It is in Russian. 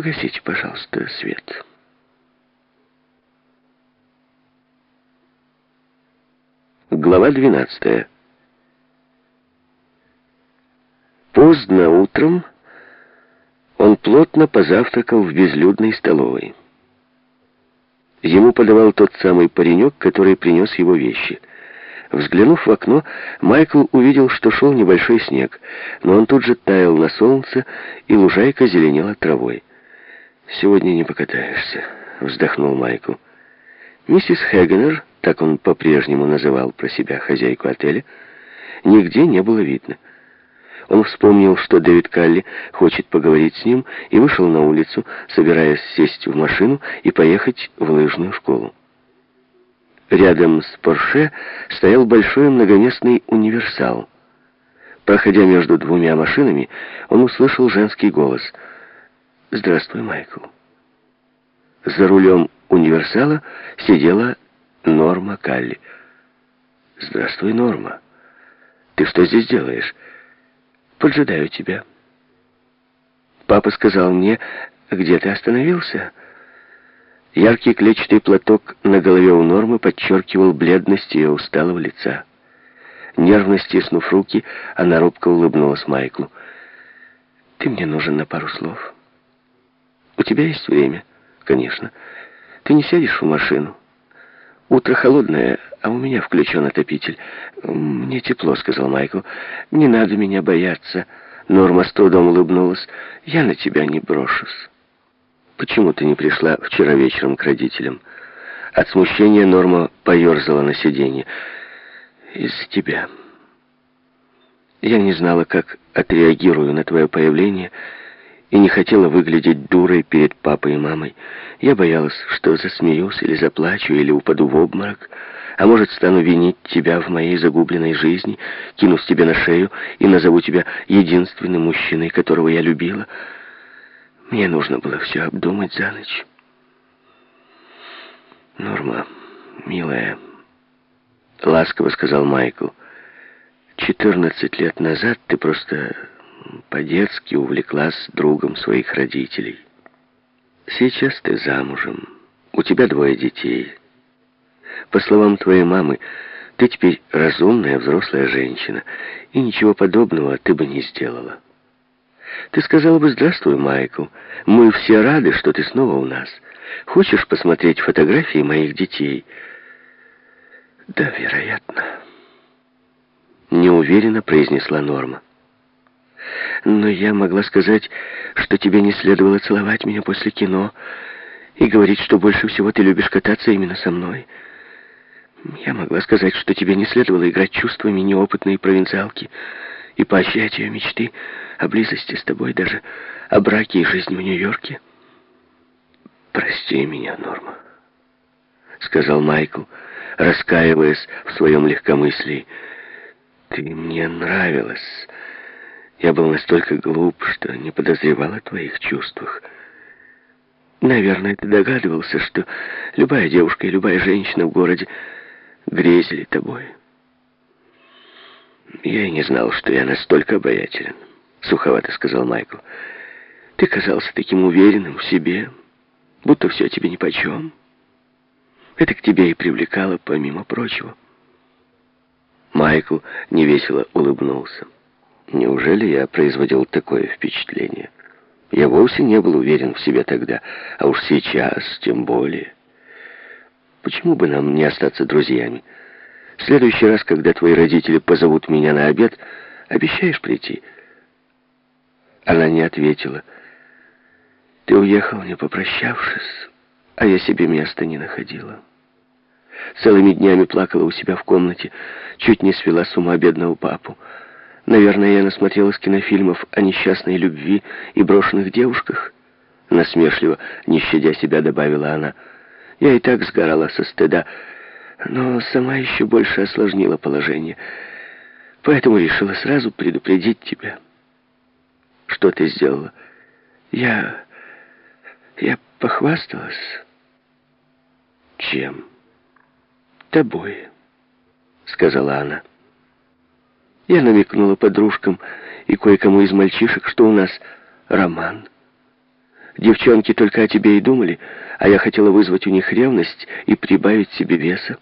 Погасите, пожалуйста, свет. Глава 12. Поздно утром он плотно позавтракал в безлюдной столовой. Ему подавал тот самый паренек, который принес его вещи. Взглянув в окно, Майкл увидел, что шел небольшой снег, но он тут же таял на солнце, и лужайка зеленела травой. «Сегодня не покатаешься», — вздохнул Майкл. Миссис Хегенер, так он по-прежнему называл про себя хозяйку отеля, нигде не было видно. Он вспомнил, что Дэвид Калли хочет поговорить с ним, и вышел на улицу, собираясь сесть в машину и поехать в лыжную школу. Рядом с Порше стоял большой многоместный универсал. Проходя между двумя машинами, он услышал женский голос. «Здравствуй, Майкл». За рулем универсала сидела Норма Калли. «Здравствуй, Норма. Ты что здесь делаешь?» «Поджидаю тебя». «Папа сказал мне, где ты остановился?» Яркий клетчатый платок на голове у Нормы подчеркивал бледность ее усталого лица. Нервно стиснув руки, она робко улыбнулась Майклу. «Ты мне нужен на пару слов. У тебя есть время?» «Конечно. Ты не сядешь в машину?» «Утро холодное, а у меня включен отопитель. Мне тепло», — сказал Майкл. «Не надо меня бояться». Норма с трудом улыбнулась. «Я на тебя не брошусь». «Почему ты не пришла вчера вечером к родителям?» От смущения Норма поерзала на сиденье. «Из-за тебя. Я не знала, как отреагирую на твое появление, и не хотела выглядеть дурой перед папой и мамой. Я боялась, что засмеюсь или заплачу, или упаду в обморок, а может, стану винить тебя в моей загубленной жизни, кинусь тебе на шею и назову тебя единственным мужчиной, которого я любила». Мне нужно было все обдумать за ночь. Норма, милая, ласково сказал Майкл, 14 лет назад ты просто по-детски увлеклась другом своих родителей. Сейчас ты замужем, у тебя двое детей. По словам твоей мамы, ты теперь разумная взрослая женщина, и ничего подобного ты бы не сделала. Ты сказала бы «Здравствуй, Майкл. Мы все рады, что ты снова у нас. Хочешь посмотреть фотографии моих детей?» «Да, вероятно», — неуверенно произнесла Норма. «Но я могла сказать, что тебе не следовало целовать меня после кино и говорить, что больше всего ты любишь кататься именно со мной». Я могла сказать, что тебе не следовало играть чувствами неопытной провинциалки и поощрять ее мечты о близости с тобой, даже о браке и жизни в Нью-Йорке. «Прости меня, Норма», — сказал Майкл, раскаиваясь в своем легкомыслии. «Ты мне нравилась. Я был настолько глуп, что не подозревал о твоих чувствах». Наверное, ты догадывался, что любая девушка и любая женщина в городе грезили тобой. Я и не знал, что я настолько обаятелен, суховато сказал Майкл. Ты казался таким уверенным в себе, будто все тебе нипочем. Это к тебе и привлекало, помимо прочего. Майкл невесело улыбнулся. Неужели я производил такое впечатление? Я вовсе не был уверен в себе тогда, а уж сейчас тем более. Почему бы нам не остаться друзьями? В следующий раз, когда твои родители позовут меня на обед, обещаешь прийти?» Она не ответила. «Ты уехал, не попрощавшись, а я себе места не находила. Целыми днями плакала у себя в комнате, чуть не свела с ума бедного папу. Наверное, я насмотрелась кинофильмов о несчастной любви и брошенных девушках». Насмешливо, не щадя себя, добавила она. «Я и так сгорала со стыда» но сама еще больше осложнила положение. Поэтому решила сразу предупредить тебя. Что ты сделала? Я... я похвасталась. Чем? Тобой, сказала она. Я намекнула подружкам и кое-кому из мальчишек, что у нас роман. Девчонки только о тебе и думали, а я хотела вызвать у них ревность и прибавить себе веса.